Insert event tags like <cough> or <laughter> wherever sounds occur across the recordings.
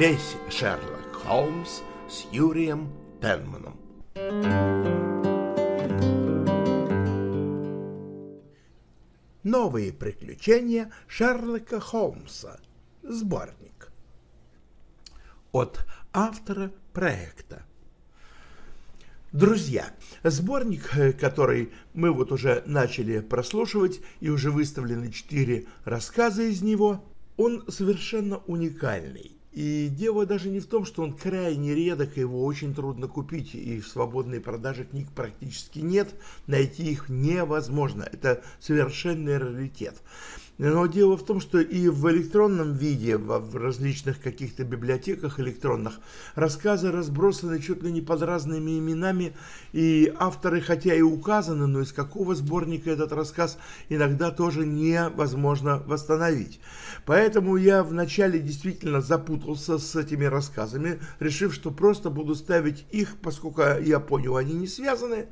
Весь Шерлок Холмс с Юрием Пенманом. Новые приключения Шерлока Холмса. Сборник. От автора проекта. Друзья, сборник, который мы вот уже начали прослушивать и уже выставлены четыре рассказа из него, он совершенно уникальный. И дело даже не в том, что он крайне редок, его очень трудно купить, и в свободной продаже книг практически нет, найти их невозможно. Это совершенный раритет. Но дело в том, что и в электронном виде, в различных каких-то библиотеках электронных, рассказы разбросаны чуть ли не под разными именами, и авторы, хотя и указаны, но из какого сборника этот рассказ иногда тоже невозможно восстановить. Поэтому я вначале действительно запутался с этими рассказами, решив, что просто буду ставить их, поскольку я понял, они не связаны,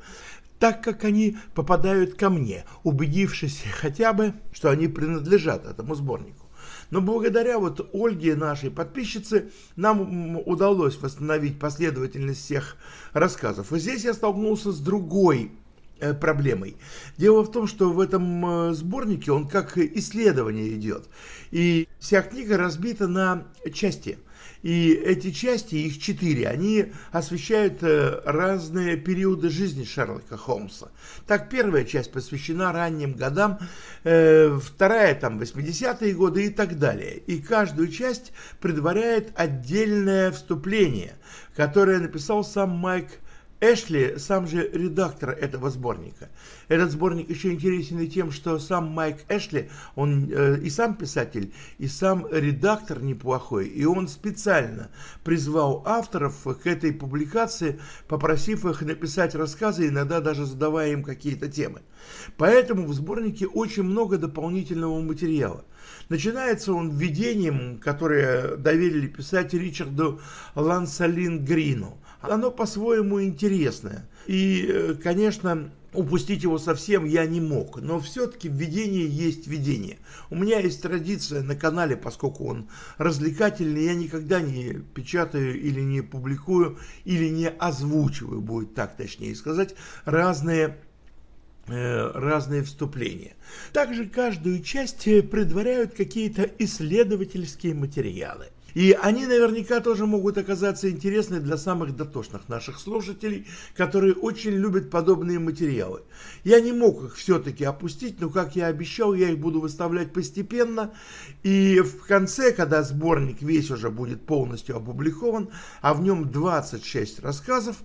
так как они попадают ко мне, убедившись хотя бы, что они принадлежат этому сборнику. Но благодаря вот Ольге, нашей подписчице, нам удалось восстановить последовательность всех рассказов. И здесь я столкнулся с другой э, проблемой. Дело в том, что в этом э, сборнике он как исследование идет. И вся книга разбита на части – и эти части, их четыре, они освещают э, разные периоды жизни Шерлока Холмса. Так, первая часть посвящена ранним годам, э, вторая там 80-е годы и так далее. И каждую часть предваряет отдельное вступление, которое написал сам Майк Эшли сам же редактор этого сборника. Этот сборник еще интересен и тем, что сам Майк Эшли, он э, и сам писатель, и сам редактор неплохой, и он специально призвал авторов к этой публикации, попросив их написать рассказы, иногда даже задавая им какие-то темы. Поэтому в сборнике очень много дополнительного материала. Начинается он введением, которое доверили писать Ричарду Лансалин Грину – оно по-своему интересное. И, э, конечно, упустить его совсем я не мог, но все-таки введение есть введение. У меня есть традиция на канале, поскольку он развлекательный, я никогда не печатаю или не публикую, или не озвучиваю, будет так точнее сказать, разные э, разные вступления. Также каждую часть предваряют какие-то исследовательские материалы. И они наверняка тоже могут оказаться интересны для самых дотошных наших слушателей, которые очень любят подобные материалы. Я не мог их все-таки опустить, но, как я обещал, я их буду выставлять постепенно. И в конце, когда сборник весь уже будет полностью опубликован, а в нем 26 рассказов,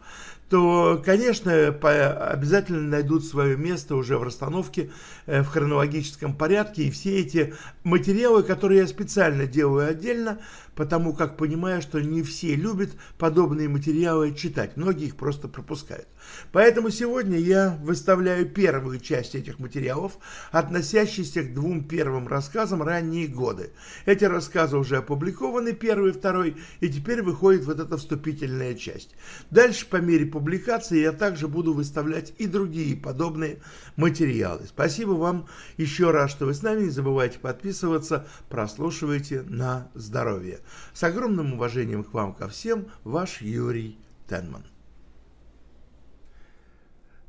то, конечно, обязательно найдут свое место уже в расстановке э, в хронологическом порядке. И все эти материалы, которые я специально делаю отдельно, потому как понимаю, что не все любят подобные материалы читать, многие их просто пропускают. Поэтому сегодня я выставляю первую часть этих материалов, относящихся к двум первым рассказам ранние годы. Эти рассказы уже опубликованы, первый и второй, и теперь выходит вот эта вступительная часть. Дальше по мере публикации я также буду выставлять и другие подобные материалы. Спасибо вам еще раз, что вы с нами. Не забывайте подписываться, прослушивайте на здоровье. С огромным уважением к вам ко всем, ваш Юрий Тенман.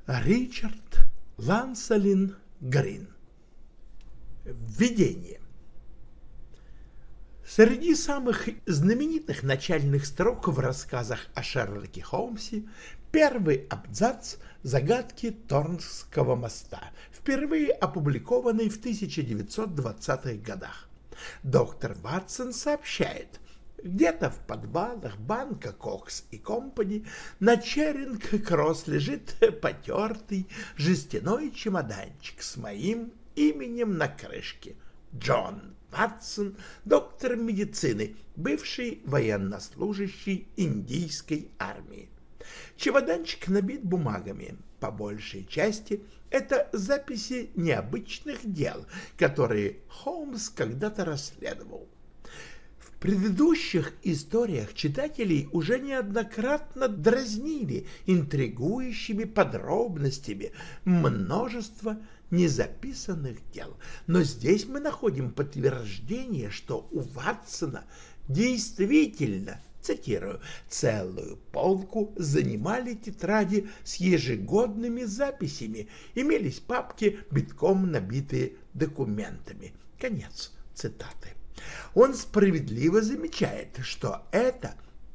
Ричард Лансалин Грин. Введение. Среди самых знаменитых начальных строк в рассказах о Шерлоке Холмсе первый абзац «Загадки Торнского моста», впервые опубликованный в 1920-х годах. Доктор Ватсон сообщает, где-то в подвалах банка Кокс и Компани на Черинг-Кросс лежит потертый жестяной чемоданчик с моим именем на крышке. Джон Ватсон, доктор медицины, бывший военнослужащий индийской армии. Чемоданчик набит бумагами, по большей части это записи необычных дел, которые Холмс когда-то расследовал. В предыдущих историях читателей уже неоднократно дразнили интригующими подробностями множество незаписанных дел. Но здесь мы находим подтверждение, что у Ватсона Действительно, цитирую, целую полку занимали тетради с ежегодными записями, имелись папки, битком набитые документами. Конец цитаты. Он справедливо замечает, что это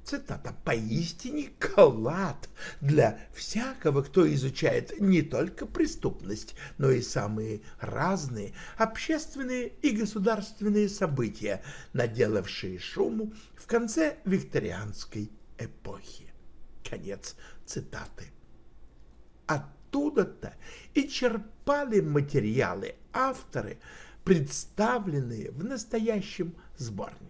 цитата, «поистине клад для всякого, кто изучает не только преступность, но и самые разные общественные и государственные события, наделавшие шуму конце викторианской эпохи». Конец цитаты. Оттуда-то и черпали материалы авторы, представленные в настоящем сборнике.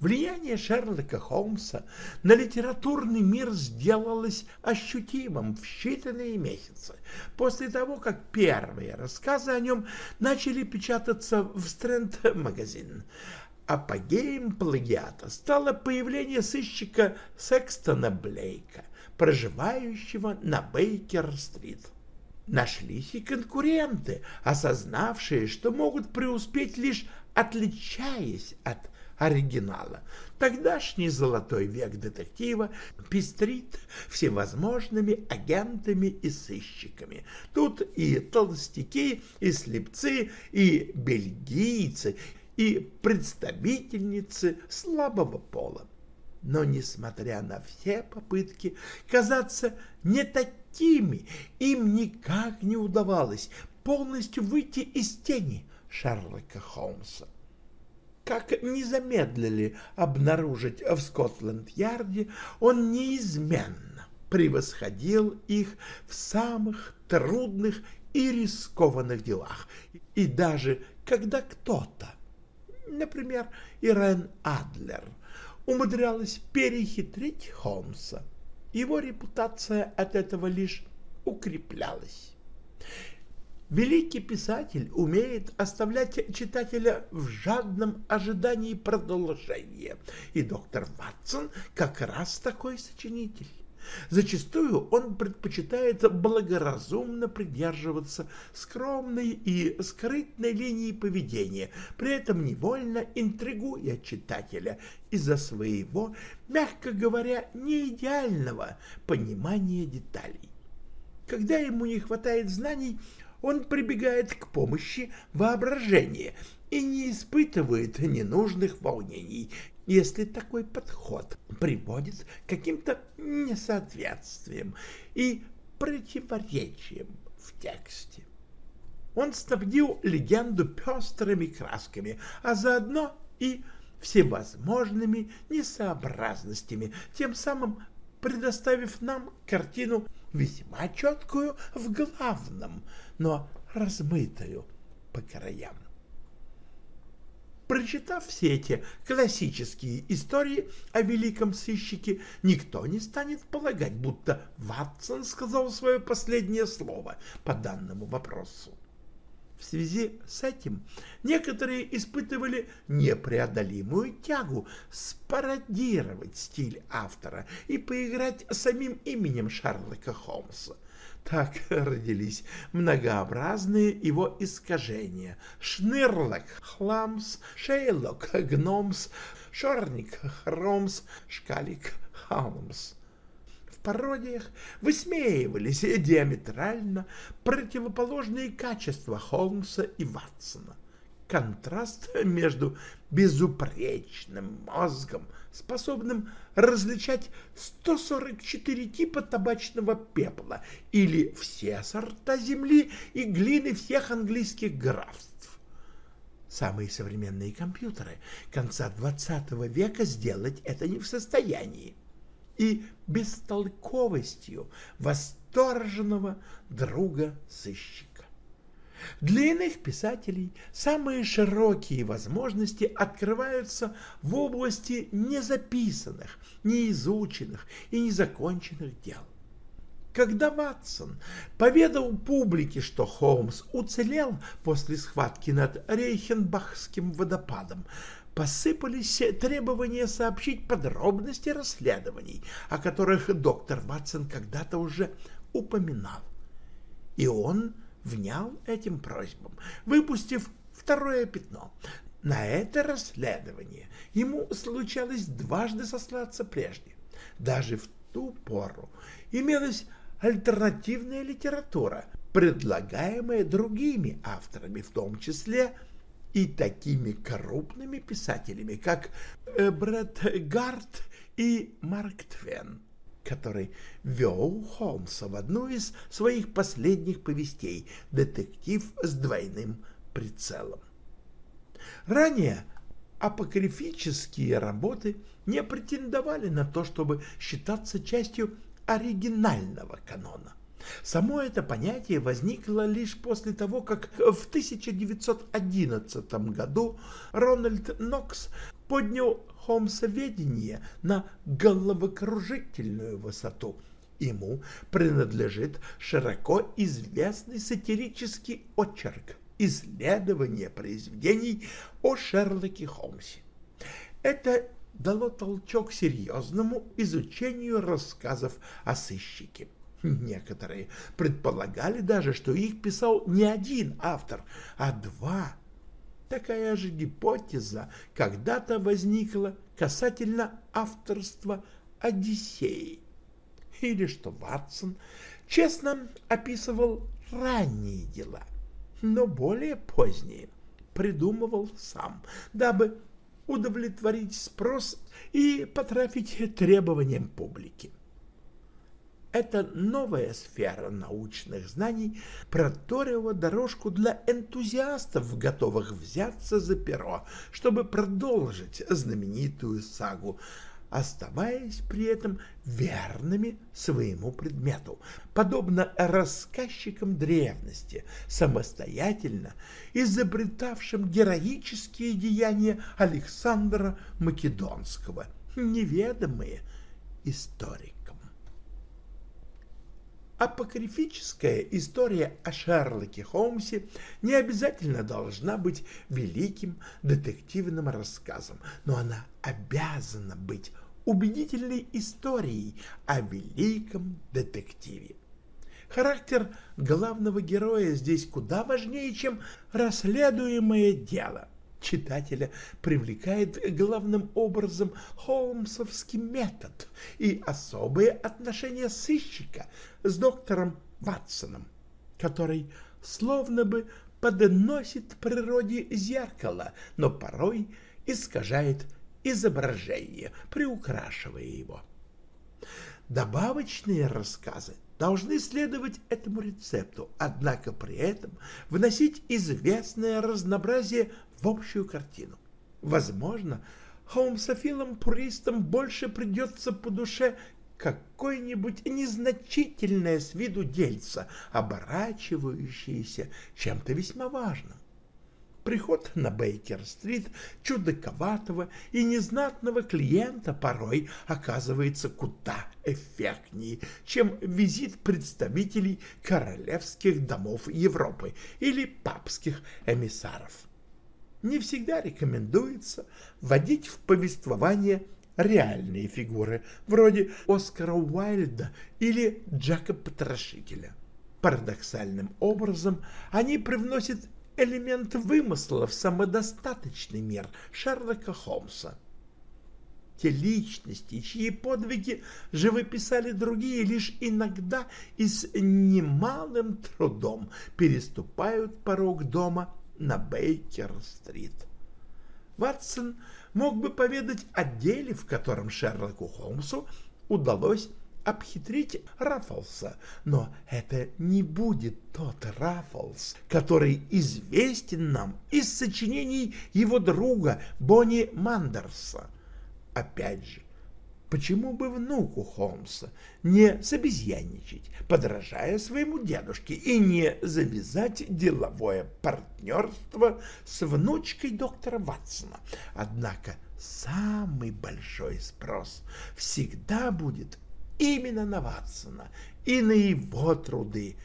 Влияние Шерлока Холмса на литературный мир сделалось ощутимым в считанные месяцы после того, как первые рассказы о нем начали печататься в Стрэнд-магазин. Апогеем плагиата стало появление сыщика Секстона Блейка, проживающего на Бейкер-стрит. Нашлись и конкуренты, осознавшие, что могут преуспеть лишь отличаясь от оригинала. Тогдашний золотой век детектива пестрит всевозможными агентами и сыщиками. Тут и толстяки, и слепцы, и бельгийцы, и представительницы слабого пола. Но, несмотря на все попытки казаться не такими, им никак не удавалось полностью выйти из тени Шерлока Холмса как не замедлили обнаружить в Скотланд-Ярде, он неизменно превосходил их в самых трудных и рискованных делах. И даже когда кто-то, например, Ирен Адлер, умудрялась перехитрить Холмса, его репутация от этого лишь укреплялась. Великий писатель умеет оставлять читателя в жадном ожидании продолжения, и доктор Ватсон как раз такой сочинитель. Зачастую он предпочитает благоразумно придерживаться скромной и скрытной линии поведения, при этом невольно интригуя читателя из-за своего, мягко говоря, неидеального понимания деталей. Когда ему не хватает знаний, он прибегает к помощи воображения и не испытывает ненужных волнений, если такой подход приводит к каким-то несоответствиям и противоречиям в тексте. Он снабдил легенду пестрыми красками, а заодно и всевозможными несообразностями, тем самым предоставив нам картину весьма четкую в главном, но размытую по краям. Прочитав все эти классические истории о великом сыщике, никто не станет полагать, будто Ватсон сказал свое последнее слово по данному вопросу. В связи с этим некоторые испытывали непреодолимую тягу спародировать стиль автора и поиграть самим именем Шерлока Холмса. Так <laughs> родились многообразные его искажения. Шнырлок, Хламс, Шейлок, Гномс, Шорник, Хромс, Шкалик, Халмс пародиях высмеивались диаметрально противоположные качества Холмса и Ватсона. Контраст <laughs> между безупречным мозгом, способным различать 144 типа табачного пепла или все сорта земли и глины всех английских графств. Самые современные компьютеры конца XX века сделать это не в состоянии и бестолковостью восторженного друга-сыщика. Для иных писателей самые широкие возможности открываются в области незаписанных, неизученных и незаконченных дел. Когда Ватсон поведал публике, что Холмс уцелел после схватки над Рейхенбахским водопадом, посыпались требования сообщить подробности расследований, о которых доктор Ватсон когда-то уже упоминал. И он внял этим просьбам, выпустив второе пятно. на это расследование ему случалось дважды сослаться прежде. Даже в ту пору имелась альтернативная литература, предлагаемая другими авторами, в том числе и такими крупными писателями, как Брэд Гарт и Марк Твен, который вел Холмса в одну из своих последних повестей «Детектив с двойным прицелом». Ранее апокрифические работы не претендовали на то, чтобы считаться частью оригинального канона. Само это понятие возникло лишь после того, как в 1911 году Рональд Нокс поднял Холмсоведение на головокружительную высоту. Ему принадлежит широко известный сатирический очерк «Исследование произведений о Шерлоке Холмсе». Это дало толчок серьезному изучению рассказов о сыщике. Некоторые предполагали даже, что их писал не один автор, а два. Такая же гипотеза когда-то возникла касательно авторства «Одиссеи». Или что Ватсон честно описывал ранние дела, но более поздние придумывал сам, дабы удовлетворить спрос и потрафить требованиям публики. Эта новая сфера научных знаний проторила дорожку для энтузиастов, готовых взяться за перо, чтобы продолжить знаменитую сагу оставаясь при этом верными своему предмету, подобно рассказчикам древности, самостоятельно изобретавшим героические деяния Александра Македонского, неведомые историкам. Апокрифическая история о Шерлоке Холмсе не обязательно должна быть великим детективным рассказом, но она обязана быть убедительной историей о великом детективе. Характер главного героя здесь куда важнее, чем расследуемое дело. Читателя привлекает главным образом холмсовский метод и особые отношения сыщика с доктором Ватсоном, который словно бы подносит природе зеркало, но порой искажает изображение, приукрашивая его. Добавочные рассказы должны следовать этому рецепту, однако при этом вносить известное разнообразие в общую картину. Возможно, холмсофилам-пуристам больше придется по душе какое-нибудь незначительное с виду дельце, оборачивающееся чем-то весьма важным. Приход на Бейкер-стрит чудаковатого и незнатного клиента порой оказывается куда эффектнее, чем визит представителей королевских домов Европы или папских эмиссаров. Не всегда рекомендуется вводить в повествование реальные фигуры, вроде Оскара Уайльда или Джека Потрошителя. Парадоксальным образом они привносят элемент вымысла в самодостаточный мир Шерлока Холмса. Те личности, чьи подвиги живописали другие, лишь иногда и с немалым трудом переступают порог дома на Бейкер-стрит. Ватсон мог бы поведать о деле, в котором Шерлоку Холмсу удалось обхитрить Раффлса, но это не будет тот Раффлс, который известен нам из сочинений его друга Бонни Мандерса. Опять же, почему бы внуку Холмса не собезьяничать, подражая своему дедушке, и не завязать деловое партнерство с внучкой доктора Ватсона? Однако самый большой спрос всегда будет именно на Ватсона и на его труды.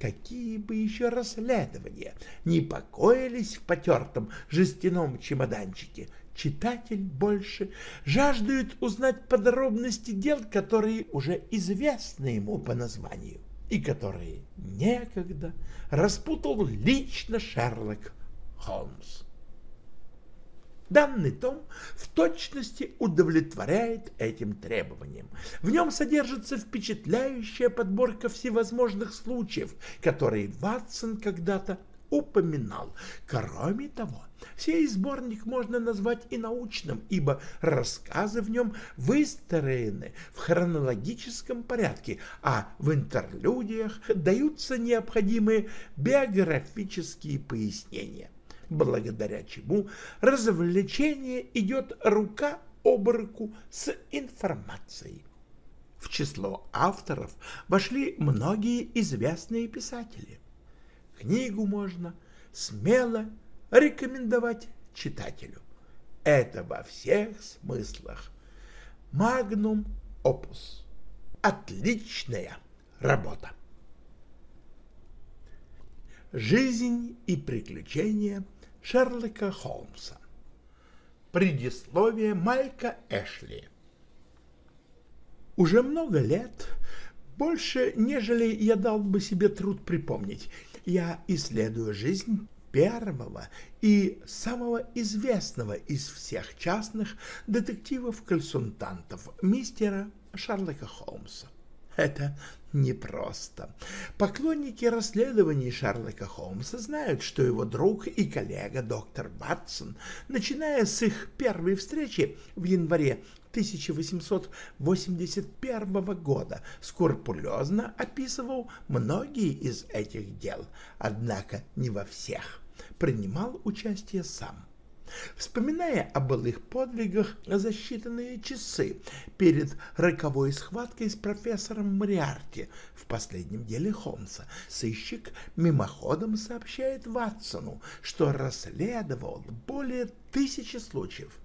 Какие бы еще расследования не покоились в потертом жестяном чемоданчике, читатель больше жаждет узнать подробности дел, которые уже известны ему по названию и которые некогда распутал лично Шерлок Холмс. Данный том в точности удовлетворяет этим требованиям. В нем содержится впечатляющая подборка всевозможных случаев, которые Ватсон когда-то упоминал. Кроме того, сей сборник можно назвать и научным, ибо рассказы в нем выстроены в хронологическом порядке, а в интерлюдиях даются необходимые биографические пояснения благодаря чему развлечение идет рука об руку с информацией. В число авторов вошли многие известные писатели. Книгу можно смело рекомендовать читателю. Это во всех смыслах. Магнум опус. Отличная работа. Жизнь и приключения – Шерлока Холмса. Предисловие Майка Эшли. Уже много лет, больше, нежели я дал бы себе труд припомнить, я исследую жизнь первого и самого известного из всех частных детективов-консультантов мистера Шерлока Холмса. Это непросто. Поклонники расследований Шерлока Холмса знают, что его друг и коллега доктор Батсон, начиная с их первой встречи в январе 1881 года, скрупулезно описывал многие из этих дел, однако не во всех. Принимал участие сам. Вспоминая о былых подвигах за считанные часы перед роковой схваткой с профессором Мариарти в последнем деле Холмса, сыщик мимоходом сообщает Ватсону, что расследовал более тысячи случаев.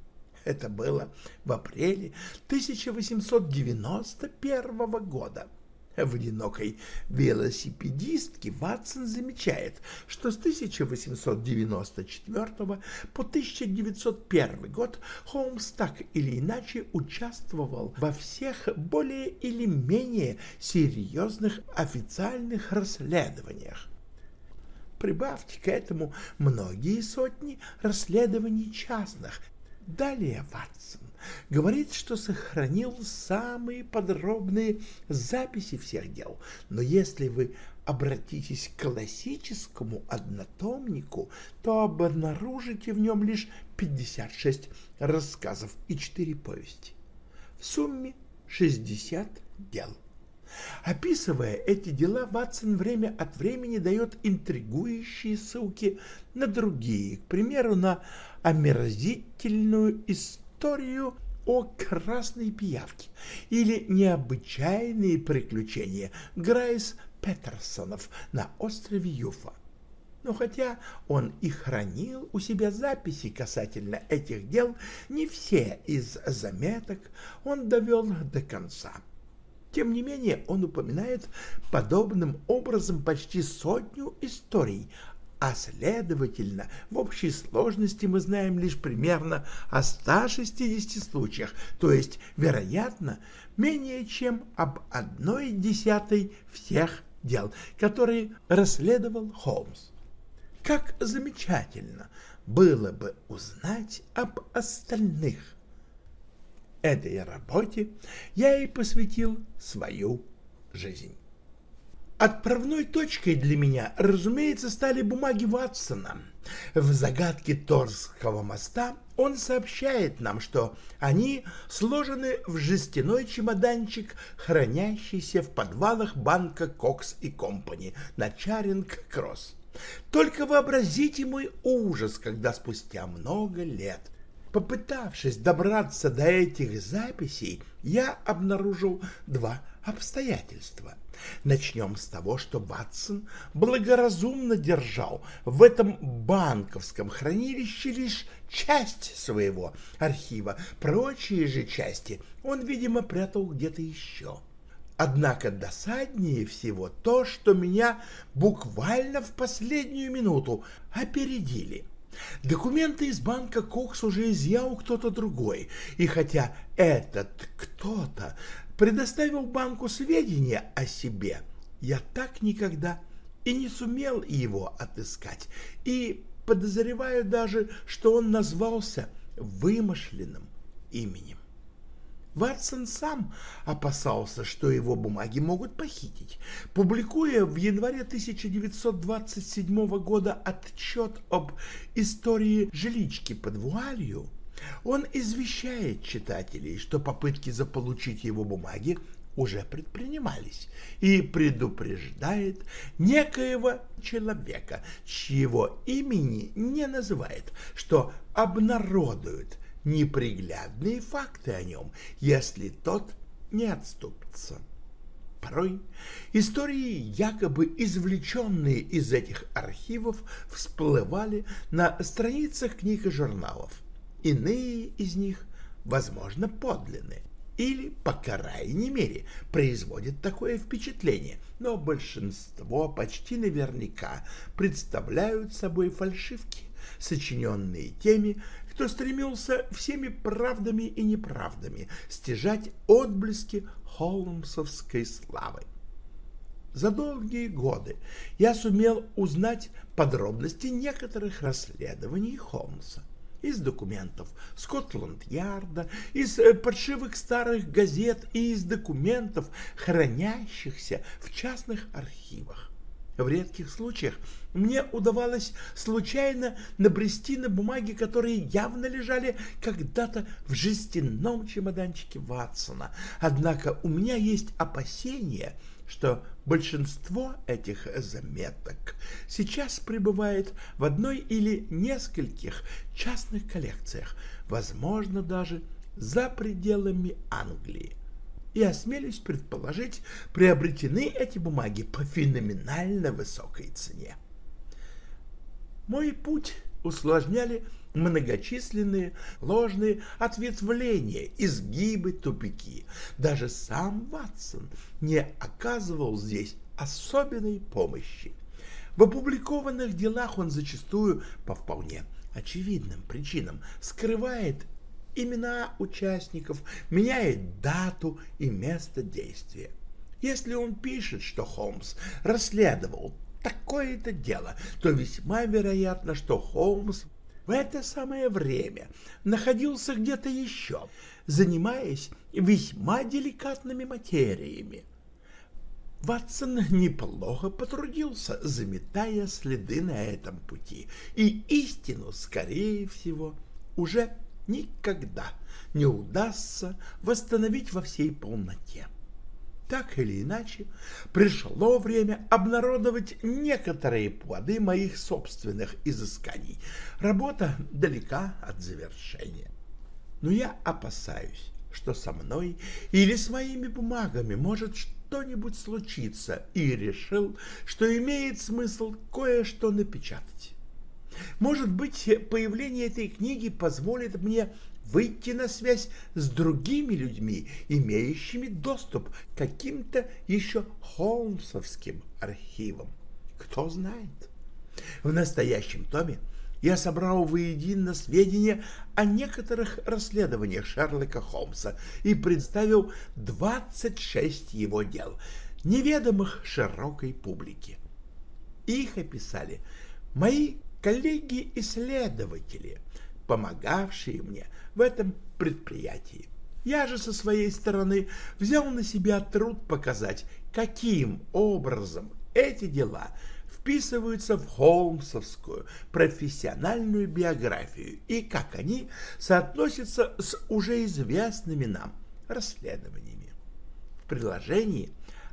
Это было в апреле 1891 года. В одинокой велосипедистке Ватсон замечает, что с 1894 по 1901 год Холмс так или иначе участвовал во всех более или менее серьезных официальных расследованиях. Прибавьте к этому многие сотни расследований частных. Далее Ватсон говорит, что сохранил самые подробные записи всех дел. Но если вы обратитесь к классическому однотомнику, то обнаружите в нем лишь 56 рассказов и 4 повести. В сумме 60 дел. Описывая эти дела, Ватсон время от времени дает интригующие ссылки на другие, к примеру, на омерзительную историю о красной пиявке или необычайные приключения Грейс Петерсонов на острове Юфа. Но хотя он и хранил у себя записи касательно этих дел, не все из заметок он довел до конца. Тем не менее, он упоминает подобным образом почти сотню историй а следовательно, в общей сложности мы знаем лишь примерно о 160 случаях, то есть, вероятно, менее чем об одной десятой всех дел, которые расследовал Холмс. Как замечательно было бы узнать об остальных. Этой работе я и посвятил свою жизнь. Отправной точкой для меня, разумеется, стали бумаги Ватсона. В загадке Торского моста он сообщает нам, что они сложены в жестяной чемоданчик, хранящийся в подвалах банка Кокс и Компани на Чаринг-Кросс. Только вообразите мой ужас, когда спустя много лет, попытавшись добраться до этих записей, я обнаружил два обстоятельства. Начнем с того, что Ватсон благоразумно держал в этом банковском хранилище лишь часть своего архива, прочие же части он, видимо, прятал где-то еще. Однако досаднее всего то, что меня буквально в последнюю минуту опередили. Документы из банка Кокс уже изъял кто-то другой, и хотя этот кто-то предоставил банку сведения о себе, я так никогда и не сумел его отыскать, и подозреваю даже, что он назвался вымышленным именем. Ватсон сам опасался, что его бумаги могут похитить. Публикуя в январе 1927 года отчет об истории жилички под вуалью, он извещает читателей, что попытки заполучить его бумаги уже предпринимались, и предупреждает некоего человека, чьего имени не называет, что обнародует неприглядные факты о нем, если тот не отступится. Порой истории, якобы извлеченные из этих архивов, всплывали на страницах книг и журналов. Иные из них, возможно, подлинны или, по крайней мере, производят такое впечатление, но большинство почти наверняка представляют собой фальшивки, сочиненные теми, кто стремился всеми правдами и неправдами стяжать отблески холмсовской славы. За долгие годы я сумел узнать подробности некоторых расследований Холмса из документов Скотланд-Ярда, из э, подшивок старых газет и из документов, хранящихся в частных архивах. В редких случаях мне удавалось случайно набрести на бумаги, которые явно лежали когда-то в жестяном чемоданчике Ватсона. Однако у меня есть опасения, что большинство этих заметок сейчас пребывает в одной или нескольких частных коллекциях, возможно, даже за пределами Англии и, осмелюсь предположить, приобретены эти бумаги по феноменально высокой цене. Мой путь усложняли многочисленные ложные ответвления, изгибы, тупики. Даже сам Ватсон не оказывал здесь особенной помощи. В опубликованных делах он зачастую по вполне очевидным причинам скрывает имена участников, меняет дату и место действия. Если он пишет, что Холмс расследовал такое-то дело, то весьма вероятно, что Холмс в это самое время находился где-то еще, занимаясь весьма деликатными материями. Ватсон неплохо потрудился, заметая следы на этом пути, и истину, скорее всего, уже никогда не удастся восстановить во всей полноте. Так или иначе, пришло время обнародовать некоторые плоды моих собственных изысканий. Работа далека от завершения. Но я опасаюсь, что со мной или с моими бумагами может что-нибудь случиться, и решил, что имеет смысл кое-что напечатать. Может быть, появление этой книги позволит мне выйти на связь с другими людьми, имеющими доступ к каким-то еще холмсовским архивам. Кто знает? В настоящем томе я собрал воедино сведения о некоторых расследованиях Шерлока Холмса и представил 26 его дел, неведомых широкой публике. Их описали мои коллеги-исследователи, помогавшие мне в этом предприятии. Я же со своей стороны взял на себя труд показать, каким образом эти дела вписываются в холмсовскую профессиональную биографию и как они соотносятся с уже известными нам расследованиями. В приложении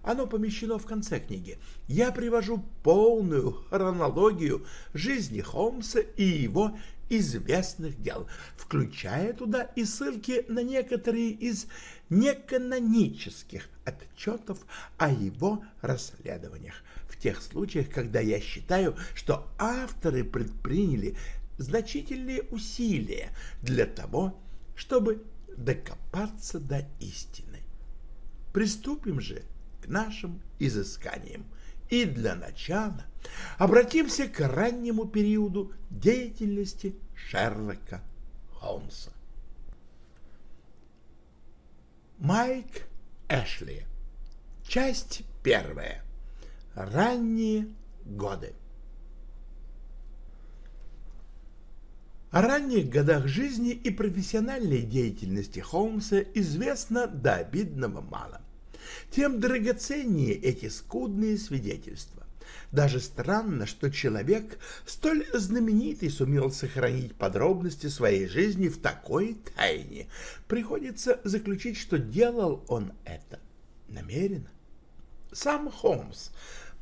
оно помещено в конце книги. Я привожу полную хронологию жизни Холмса и его известных дел, включая туда и ссылки на некоторые из неканонических отчетов о его расследованиях, в тех случаях, когда я считаю, что авторы предприняли значительные усилия для того, чтобы докопаться до истины. Приступим же к нашим изысканиям. И для начала обратимся к раннему периоду деятельности Шерлока Холмса. Майк Эшли. Часть первая. Ранние годы. О ранних годах жизни и профессиональной деятельности Холмса известно до обидного мало. Тем драгоценнее эти скудные свидетельства. Даже странно, что человек, столь знаменитый, сумел сохранить подробности своей жизни в такой тайне. Приходится заключить, что делал он это намеренно. Сам Холмс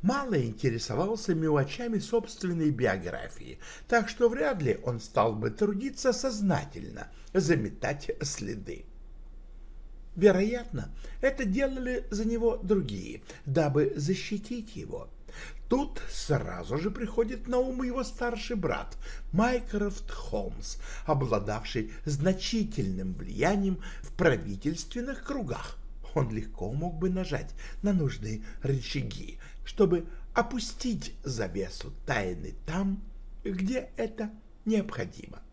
мало интересовался мелочами собственной биографии, так что вряд ли он стал бы трудиться сознательно, заметать следы. Вероятно, это делали за него другие, дабы защитить его. Тут сразу же приходит на ум его старший брат Майкрофт Холмс, обладавший значительным влиянием в правительственных кругах. Он легко мог бы нажать на нужные рычаги, чтобы опустить завесу тайны там, где это необходимо.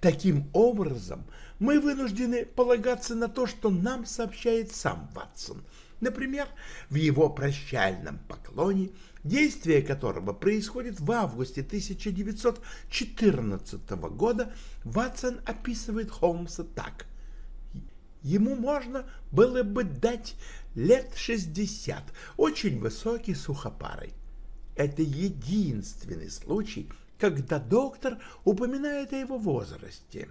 Таким образом, мы вынуждены полагаться на то, что нам сообщает сам Ватсон. Например, в его прощальном поклоне, действие которого происходит в августе 1914 года, Ватсон описывает Холмса так. Ему можно было бы дать лет шестьдесят, очень высокий сухопарый. Это единственный случай, когда доктор упоминает о его возрасте.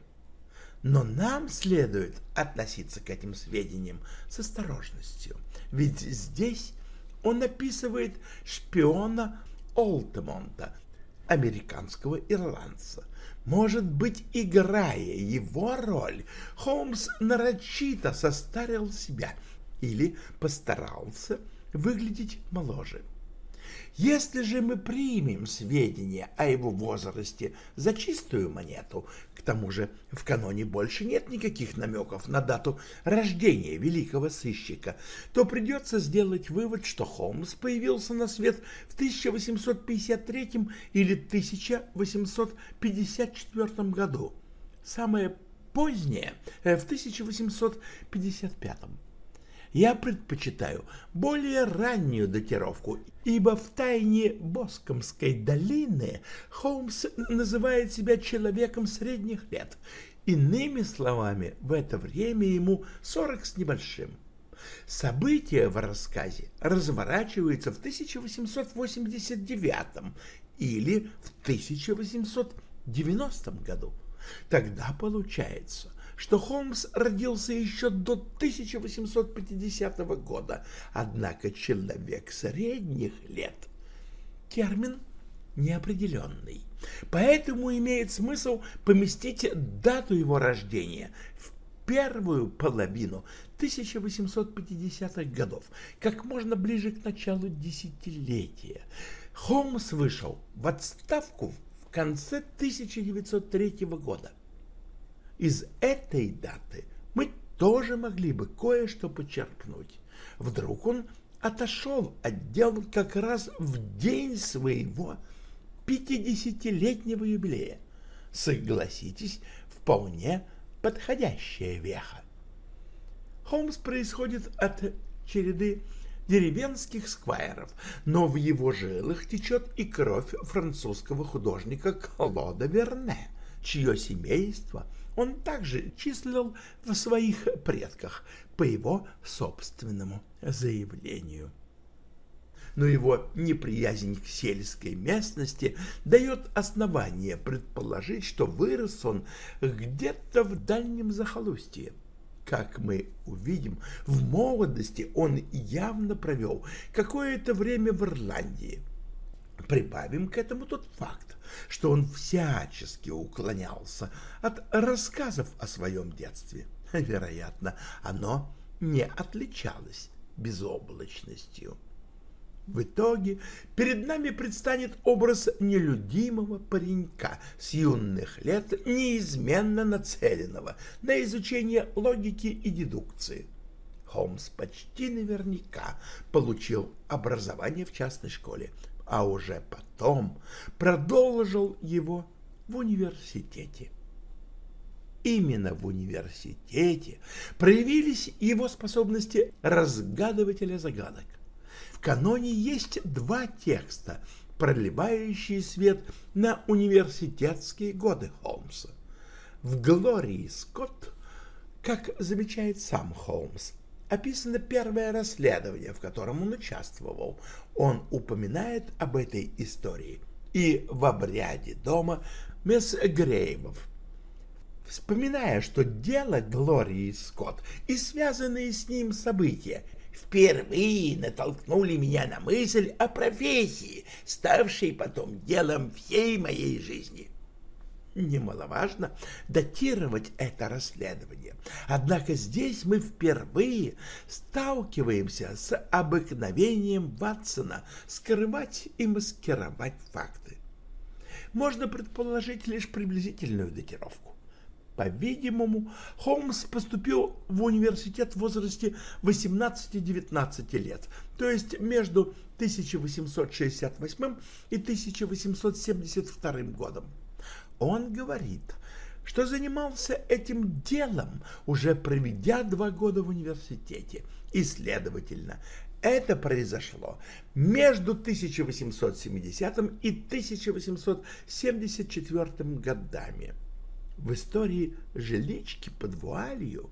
Но нам следует относиться к этим сведениям с осторожностью, ведь здесь он описывает шпиона Олтемонта, американского ирландца. Может быть, играя его роль, Холмс нарочито состарил себя – или постарался выглядеть моложе. Если же мы примем сведения о его возрасте за чистую монету, к тому же в каноне больше нет никаких намеков на дату рождения великого сыщика, то придется сделать вывод, что Холмс появился на свет в 1853 или 1854 году, самое позднее э, в 1855 я предпочитаю более раннюю датировку, ибо в тайне Боскомской долины Холмс называет себя человеком средних лет. Иными словами, в это время ему сорок с небольшим. События в рассказе разворачиваются в 1889 или в 1890 году. Тогда получается, что Холмс родился еще до 1850 года, однако человек средних лет — термин неопределенный. Поэтому имеет смысл поместить дату его рождения в первую половину 1850-х годов, как можно ближе к началу десятилетия. Холмс вышел в отставку в конце 1903 года. Из этой даты мы тоже могли бы кое-что почерпнуть. Вдруг он отошел от дел как раз в день своего пятидесятилетнего юбилея. Согласитесь, вполне подходящая веха. Холмс происходит от череды деревенских сквайров, но в его жилах течет и кровь французского художника Клода Верне, чье семейство – он также числил в своих предках по его собственному заявлению. Но его неприязнь к сельской местности дает основание предположить, что вырос он где-то в дальнем захолустье. Как мы увидим, в молодости он явно провел какое-то время в Ирландии. Прибавим к этому тот факт, что он всячески уклонялся от рассказов о своем детстве. Вероятно, оно не отличалось безоблачностью. В итоге перед нами предстанет образ нелюдимого паренька с юных лет, неизменно нацеленного на изучение логики и дедукции. Холмс почти наверняка получил образование в частной школе, а уже потом продолжил его в университете. Именно в университете проявились его способности разгадывателя загадок. В каноне есть два текста, проливающие свет на университетские годы Холмса. В «Глории Скотт», как замечает сам Холмс, описано первое расследование, в котором он участвовал. Он упоминает об этой истории и в обряде дома Месгрейвов, вспоминая, что дело Глории Скотт и связанные с ним события впервые натолкнули меня на мысль о профессии, ставшей потом делом всей моей жизни. Немаловажно датировать это расследование. Однако здесь мы впервые сталкиваемся с обыкновением Ватсона скрывать и маскировать факты. Можно предположить лишь приблизительную датировку. По-видимому, Холмс поступил в университет в возрасте 18-19 лет, то есть между 1868 и 1872 годом. Он говорит, что занимался этим делом, уже проведя два года в университете, и, следовательно, это произошло между 1870 и 1874 годами. В истории «Жилички под вуалью»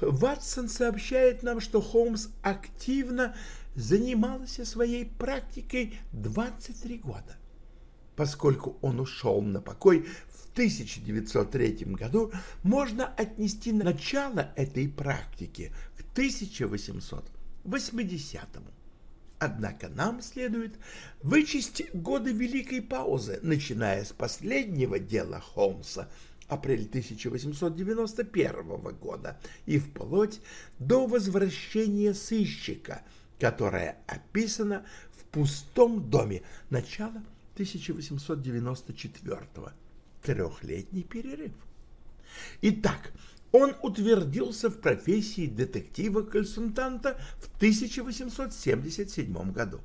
Ватсон сообщает нам, что Холмс активно занимался своей практикой 23 года поскольку он ушел на покой в 1903 году, можно отнести начало этой практики к 1880 -му. Однако нам следует вычесть годы Великой Паузы, начиная с последнего дела Холмса, апрель 1891 года, и вплоть до возвращения сыщика, которое описано в пустом доме, начала. 1891 1894-го. Трехлетний перерыв. Итак, он утвердился в профессии детектива-консультанта в 1877 году.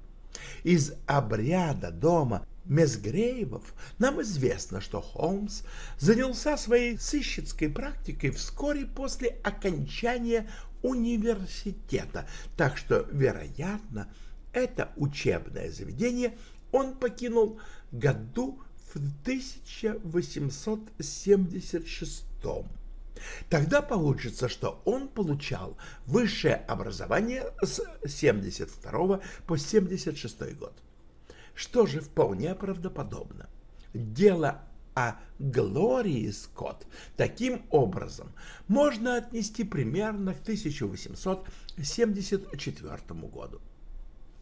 Из обряда дома Мезгреевов нам известно, что Холмс занялся своей сыщицкой практикой вскоре после окончания университета, так что, вероятно, это учебное заведение – он покинул году в 1876 Тогда получится, что он получал высшее образование с 72 по 76 год что же вполне правдоподобно. Дело о Глории Скотт таким образом можно отнести примерно к 1874 году.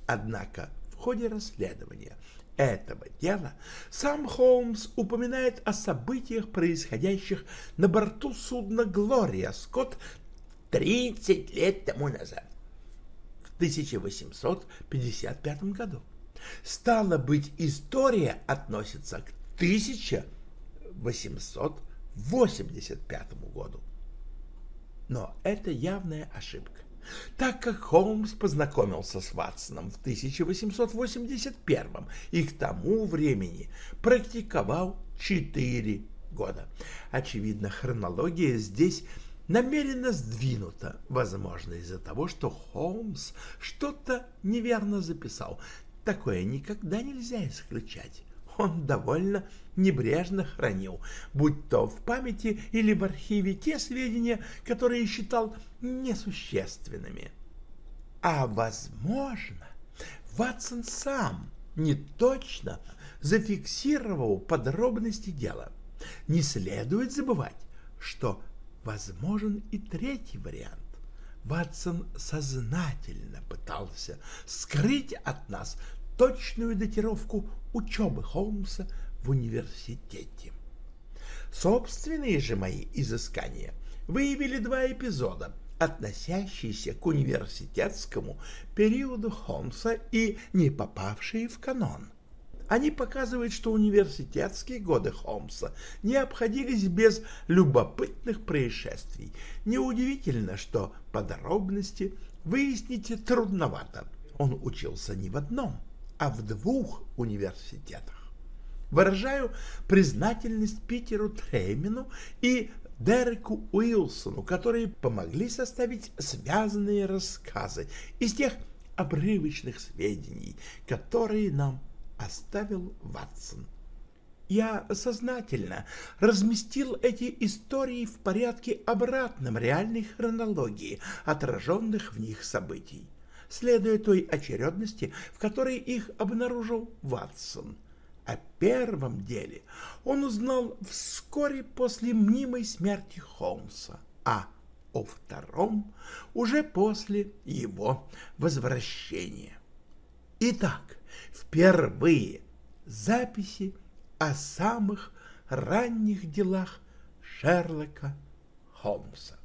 Однако ходе расследования этого дела сам Холмс упоминает о событиях, происходящих на борту судна «Глория Скотт» 30 лет тому назад, в 1855 году. Стало быть, история относится к 1885 году. Но это явная ошибка, так как Холмс познакомился с Ватсоном в 1881 и к тому времени практиковал 4 года. Очевидно, хронология здесь намеренно сдвинута, возможно, из-за того, что Холмс что-то неверно записал, Такое никогда нельзя исключать. Он довольно небрежно хранил, будь то в памяти или в архиве те сведения, которые считал несущественными. А, возможно, Ватсон сам не точно зафиксировал подробности дела. Не следует забывать, что возможен и третий вариант. Ватсон сознательно пытался скрыть от нас точную датировку учебы Холмса в университете. Собственные же мои изыскания выявили два эпизода, относящиеся к университетскому периоду Холмса и не попавшие в канон. Они показывают, что университетские годы Холмса не обходились без любопытных происшествий. Неудивительно, что подробности выяснить трудновато. Он учился не в одном, а в двух университетах. Выражаю признательность Питеру Треймину и Дереку Уилсону, которые помогли составить связанные рассказы из тех обрывочных сведений, которые нам оставил Ватсон. я сознательно разместил эти истории в порядке обратном реальной хронологии, отраженных в них событий, следуя той очередности, в которой их обнаружил Ватсон. О первом деле он узнал вскоре после мнимой смерти Холмса, а о втором уже после его возвращения. Итак, впервые записи о самых ранних делах Шерлока Холмса.